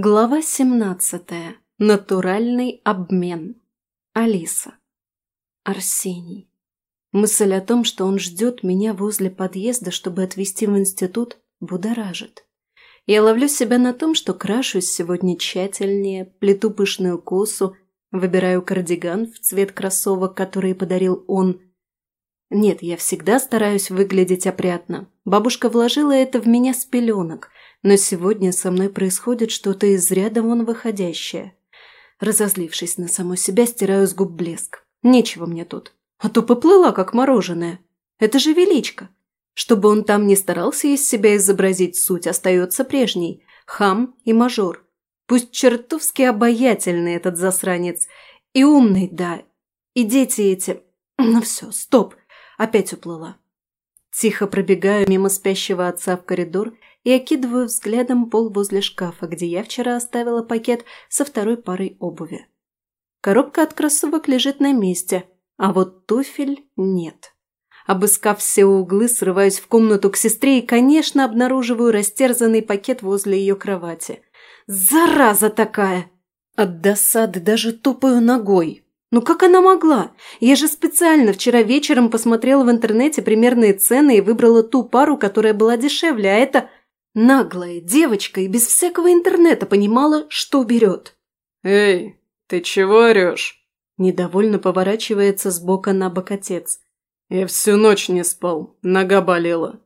Глава 17. Натуральный обмен. Алиса. Арсений. Мысль о том, что он ждет меня возле подъезда, чтобы отвезти в институт, будоражит. Я ловлю себя на том, что крашусь сегодня тщательнее, плету пышную косу, выбираю кардиган в цвет кроссовок, который подарил он. Нет, я всегда стараюсь выглядеть опрятно. Бабушка вложила это в меня с пеленок – но сегодня со мной происходит что-то из ряда вон выходящее. Разозлившись на саму себя, стираю с губ блеск. Нечего мне тут. А то поплыла, как мороженое. Это же величко. Чтобы он там не старался из себя изобразить, суть остается прежней. Хам и мажор. Пусть чертовски обаятельный этот засранец. И умный, да. И дети эти... Ну все, стоп. Опять уплыла. Тихо пробегаю мимо спящего отца в коридор и окидываю взглядом пол возле шкафа, где я вчера оставила пакет со второй парой обуви. Коробка от кроссовок лежит на месте, а вот туфель нет. Обыскав все углы, срываюсь в комнату к сестре и, конечно, обнаруживаю растерзанный пакет возле ее кровати. «Зараза такая!» От досады даже топаю ногой. Ну как она могла? Я же специально вчера вечером посмотрела в интернете примерные цены и выбрала ту пару, которая была дешевле, а это Наглая девочка и без всякого интернета понимала, что берет. «Эй, ты чего орешь?» Недовольно поворачивается с бока на бок отец. «Я всю ночь не спал, нога болела».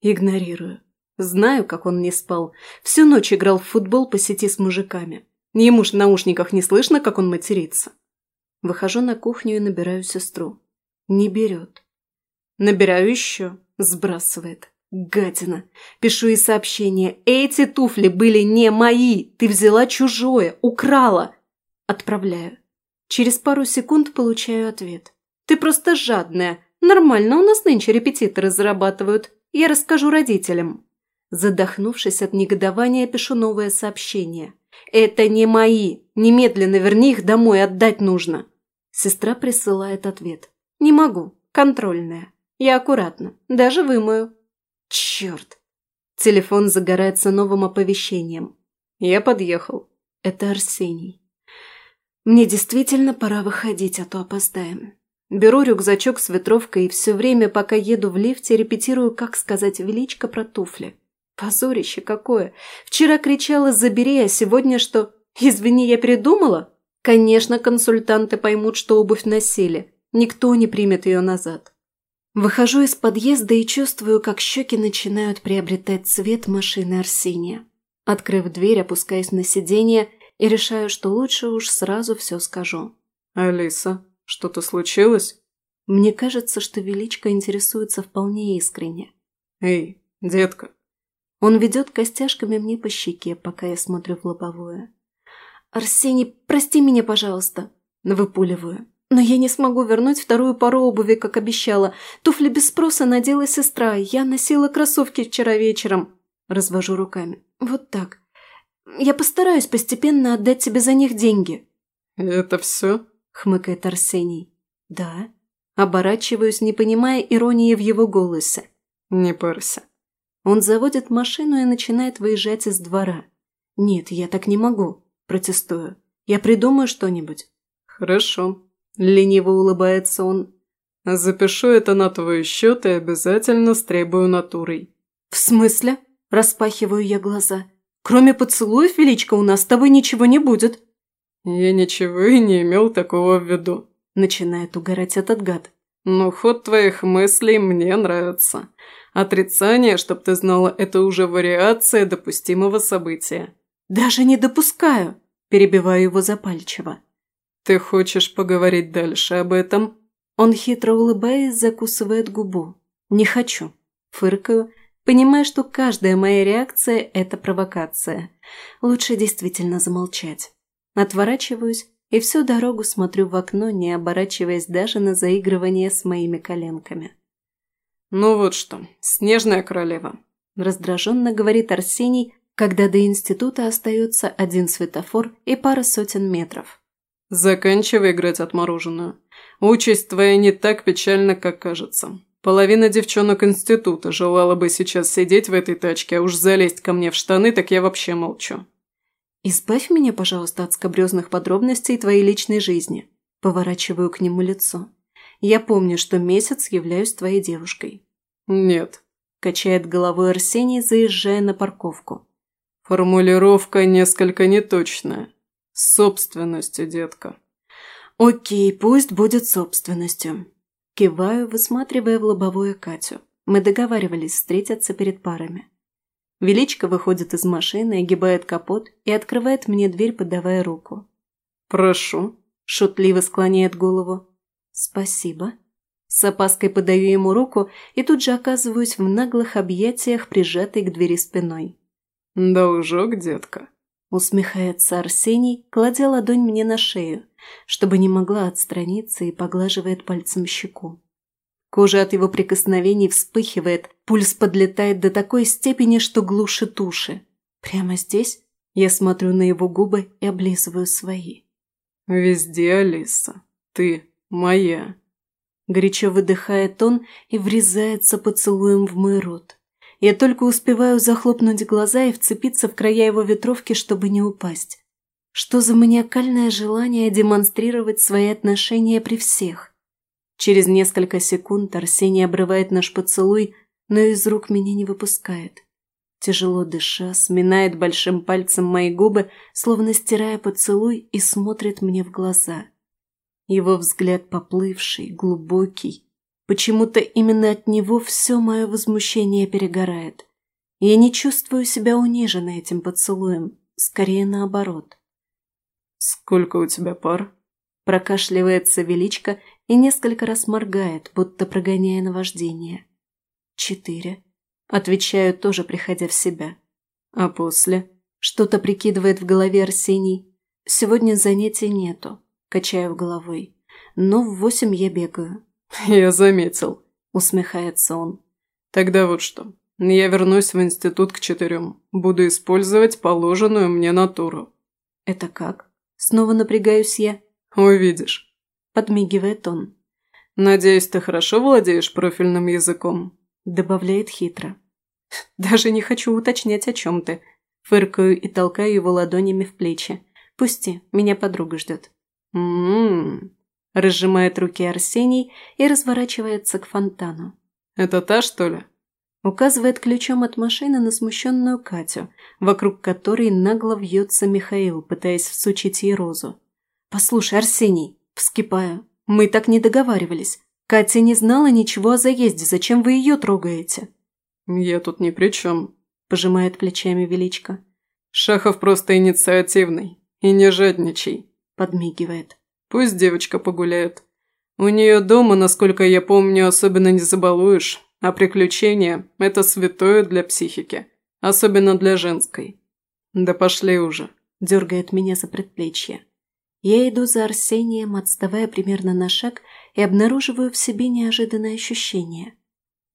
Игнорирую. Знаю, как он не спал. Всю ночь играл в футбол по сети с мужиками. Ему ж в наушниках не слышно, как он матерится. Выхожу на кухню и набираю сестру. Не берет. Набираю еще. Сбрасывает. Гадина. Пишу ей сообщение. Эти туфли были не мои. Ты взяла чужое. Украла. Отправляю. Через пару секунд получаю ответ. Ты просто жадная. Нормально, у нас нынче репетиторы зарабатывают. Я расскажу родителям. Задохнувшись от негодования, пишу новое сообщение. «Это не мои. Немедленно верни их домой, отдать нужно». Сестра присылает ответ. «Не могу. Контрольная. Я аккуратно. Даже вымою». Черт! Телефон загорается новым оповещением. Я подъехал. Это Арсений. Мне действительно пора выходить, а то опоздаем. Беру рюкзачок с ветровкой и все время, пока еду в лифте, репетирую, как сказать величко про туфли. Позорище какое! Вчера кричала «забери», а сегодня что? Извини, я передумала? Конечно, консультанты поймут, что обувь носили. Никто не примет ее назад. Выхожу из подъезда и чувствую, как щеки начинают приобретать цвет машины Арсения. Открыв дверь, опускаюсь на сиденье и решаю, что лучше уж сразу все скажу. «Алиса, что-то случилось?» Мне кажется, что Величко интересуется вполне искренне. «Эй, детка!» Он ведет костяшками мне по щеке, пока я смотрю в лобовое. «Арсений, прости меня, пожалуйста!» Выпуливаю. Но я не смогу вернуть вторую пару обуви, как обещала. Туфли без спроса надела сестра. Я носила кроссовки вчера вечером. Развожу руками. Вот так. Я постараюсь постепенно отдать тебе за них деньги. «Это все?» – хмыкает Арсений. «Да». Оборачиваюсь, не понимая иронии в его голосе. «Не парься». Он заводит машину и начинает выезжать из двора. «Нет, я так не могу», – протестую. «Я придумаю что-нибудь». «Хорошо», Лениво улыбается он. «Запишу это на твой счет и обязательно стребую натурой». «В смысле?» – распахиваю я глаза. «Кроме поцелуев, Величко, у нас с тобой ничего не будет». «Я ничего и не имел такого в виду», – начинает угорать этот гад. «Но ход твоих мыслей мне нравится. Отрицание, чтоб ты знала, это уже вариация допустимого события». «Даже не допускаю», – перебиваю его запальчиво. «Ты хочешь поговорить дальше об этом?» Он хитро улыбаясь закусывает губу. «Не хочу». Фыркаю, понимая, что каждая моя реакция – это провокация. Лучше действительно замолчать. Отворачиваюсь и всю дорогу смотрю в окно, не оборачиваясь даже на заигрывание с моими коленками. «Ну вот что, снежная королева», – раздраженно говорит Арсений, когда до института остается один светофор и пара сотен метров. «Заканчивай играть отмороженную. Участь твоя не так печальна, как кажется. Половина девчонок института желала бы сейчас сидеть в этой тачке, а уж залезть ко мне в штаны, так я вообще молчу». Избавь меня, пожалуйста, от скобрезных подробностей твоей личной жизни. Поворачиваю к нему лицо. Я помню, что месяц являюсь твоей девушкой. Нет. Качает головой Арсений, заезжая на парковку. Формулировка несколько неточная. Собственностью, детка. Окей, пусть будет собственностью. Киваю, высматривая в лобовое Катю. Мы договаривались встретиться перед парами. Величко выходит из машины, огибает капот и открывает мне дверь, подавая руку. «Прошу», – шутливо склоняет голову. «Спасибо». С опаской подаю ему руку и тут же оказываюсь в наглых объятиях, прижатой к двери спиной. «Должок, детка», – усмехается Арсений, кладя ладонь мне на шею, чтобы не могла отстраниться и поглаживает пальцем щеку. Кожа от его прикосновений вспыхивает, пульс подлетает до такой степени, что глушит уши. Прямо здесь я смотрю на его губы и облизываю свои. «Везде, Алиса. Ты моя». Горячо выдыхает он и врезается поцелуем в мой рот. Я только успеваю захлопнуть глаза и вцепиться в края его ветровки, чтобы не упасть. Что за маниакальное желание демонстрировать свои отношения при всех? Через несколько секунд Арсений обрывает наш поцелуй, но из рук меня не выпускает. Тяжело дыша, сминает большим пальцем мои губы, словно стирая поцелуй, и смотрит мне в глаза. Его взгляд поплывший, глубокий, Почему-то именно от него все мое возмущение перегорает. Я не чувствую себя униженной этим поцелуем, скорее наоборот. «Сколько у тебя пар?» Прокашливается величко и несколько раз моргает, будто прогоняя наваждение. «Четыре». Отвечаю, тоже приходя в себя. А после? Что-то прикидывает в голове Арсений. Сегодня занятий нету. Качаю головой. Но в восемь я бегаю. «Я заметил», – усмехается он. «Тогда вот что. Я вернусь в институт к четырем. Буду использовать положенную мне натуру». «Это как?» Снова напрягаюсь я. «Увидишь», – подмигивает он. «Надеюсь, ты хорошо владеешь профильным языком?» – добавляет хитро. «Даже не хочу уточнять, о чем ты». Фыркаю и толкаю его ладонями в плечи. «Пусти, меня подруга ждет». «М-м-м», Разжимает руки Арсений и разворачивается к фонтану. «Это та, что ли?» Указывает ключом от машины на смущенную Катю, вокруг которой нагло вьется Михаил, пытаясь всучить ей розу. «Послушай, Арсений!» – вскипаю. «Мы так не договаривались. Катя не знала ничего о заезде. Зачем вы ее трогаете?» «Я тут ни при чем», – пожимает плечами Величко. «Шахов просто инициативный. И не жадничай», – подмигивает. Пусть девочка погуляет. У нее дома, насколько я помню, особенно не забалуешь, а приключения – это святое для психики, особенно для женской. Да пошли уже. Дергает меня за предплечье. Я иду за Арсением, отставая примерно на шаг, и обнаруживаю в себе неожиданное ощущение.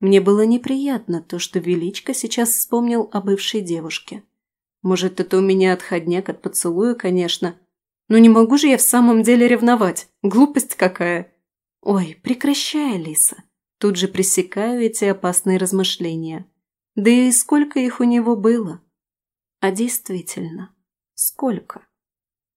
Мне было неприятно то, что Величко сейчас вспомнил о бывшей девушке. Может, это у меня отходняк от поцелуя, конечно, ну не могу же я в самом деле ревновать. Глупость какая. Ой, прекращай, Алиса. Тут же пресекаю эти опасные размышления. Да и сколько их у него было? А действительно, сколько?